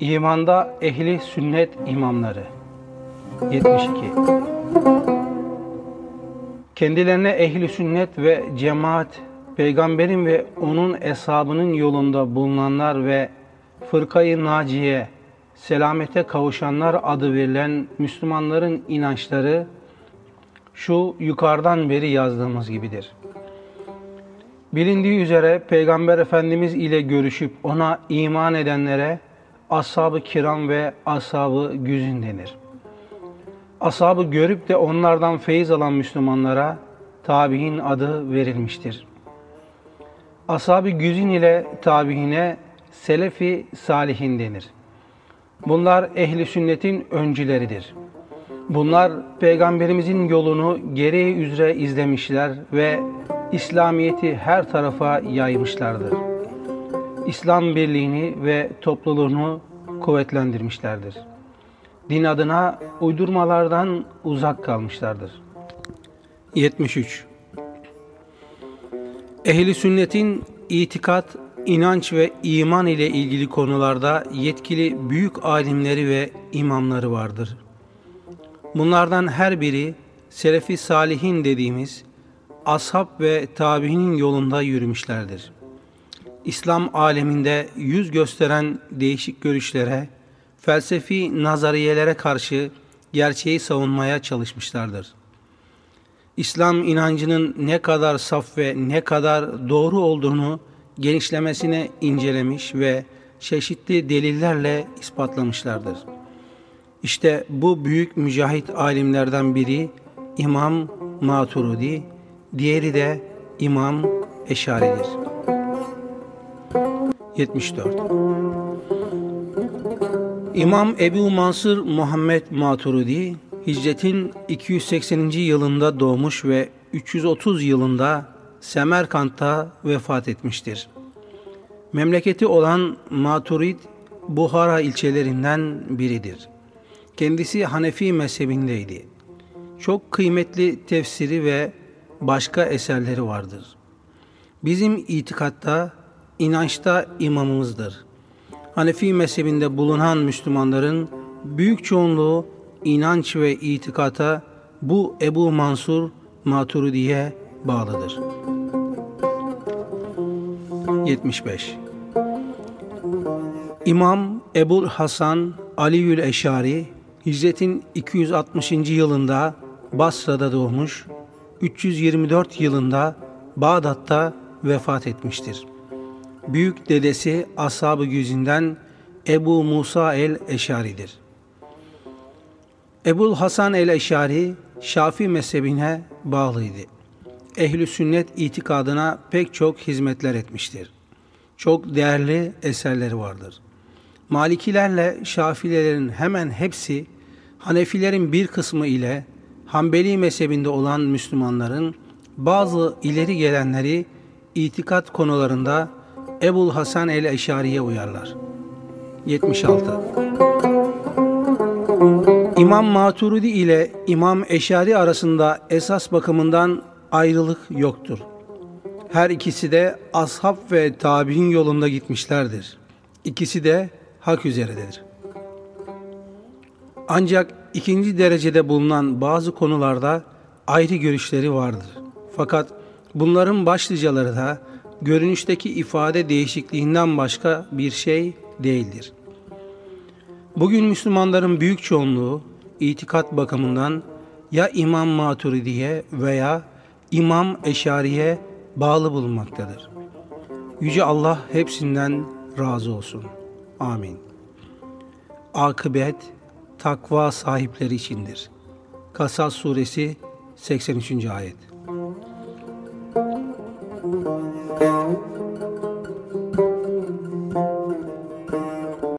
İmanda ehli sünnet imamları 72 Kendilerine ehli sünnet ve cemaat, peygamberin ve onun eshabının yolunda bulunanlar ve fırkayı naciye, selamete kavuşanlar adı verilen Müslümanların inançları şu yukarıdan beri yazdığımız gibidir. Bilindiği üzere Peygamber Efendimiz ile görüşüp ona iman edenlere ashab-ı kiram ve ashab-ı güzün denir. Ashabı görüp de onlardan feyiz alan Müslümanlara tabi'in adı verilmiştir. Ashab-ı güzin ile tabi'ine selefi salihin denir. Bunlar ehli sünnetin öncüleridir. Bunlar peygamberimizin yolunu gereği üzere izlemişler ve İslamiyet'i her tarafa yaymışlardır. İslam birliğini ve topluluğunu kuvvetlendirmişlerdir. Din adına uydurmalardan uzak kalmışlardır. 73. Ehli sünnetin itikat, inanç ve iman ile ilgili konularda yetkili büyük alimleri ve imamları vardır. Bunlardan her biri Selefi Salihin dediğimiz ashab ve tabiinin yolunda yürümüşlerdir. İslam aleminde yüz gösteren değişik görüşlere, felsefi nazariyelere karşı gerçeği savunmaya çalışmışlardır. İslam inancının ne kadar saf ve ne kadar doğru olduğunu genişlemesine incelemiş ve çeşitli delillerle ispatlamışlardır. İşte bu büyük mücahit alimlerden biri İmam Maturidi, diğeri de İmam Eşari'dir. 74 İmam Ebu Mansur Muhammed Maturidi, hicretin 280. yılında doğmuş ve 330 yılında Semerkant'ta vefat etmiştir. Memleketi olan Maturid, Buhara ilçelerinden biridir. Kendisi Hanefi mezhebindeydi. Çok kıymetli tefsiri ve başka eserleri vardır. Bizim itikatta, inançta imamımızdır. Hanefi mezhebinde bulunan Müslümanların büyük çoğunluğu inanç ve itikata bu Ebu Mansur Maturidi'ye bağlıdır. 75 İmam Ebul Hasan Aliül Eşari Hicretin 260. yılında Basra'da doğmuş, 324 yılında Bağdat'ta vefat etmiştir. Büyük dedesi Ashab-ı Güzin'den Ebu Musa el-Eşari'dir. Ebul Hasan el-Eşari Şafi mezhebine bağlıydı. Ehli sünnet itikadına pek çok hizmetler etmiştir. Çok değerli eserleri vardır. Malikilerle Şafilerin hemen hepsi Hanefilerin bir kısmı ile Hanbeli mezhebinde olan Müslümanların bazı ileri gelenleri itikat konularında Ebul Hasan el-Eşari'ye uyarlar. 76. İmam Maturidi ile İmam Eşari arasında esas bakımından ayrılık yoktur. Her ikisi de ashab ve tabi'in yolunda gitmişlerdir. İkisi de hak üzeredir. Ancak ikinci derecede bulunan bazı konularda ayrı görüşleri vardır. Fakat bunların başlıcaları da görünüşteki ifade değişikliğinden başka bir şey değildir. Bugün Müslümanların büyük çoğunluğu itikat bakımından ya İmam Maturidi'ye veya İmam Eşari'ye bağlı bulunmaktadır. Yüce Allah hepsinden razı olsun. Amin. Akıbet takva sahipleri içindir. Kasas suresi 83. ayet.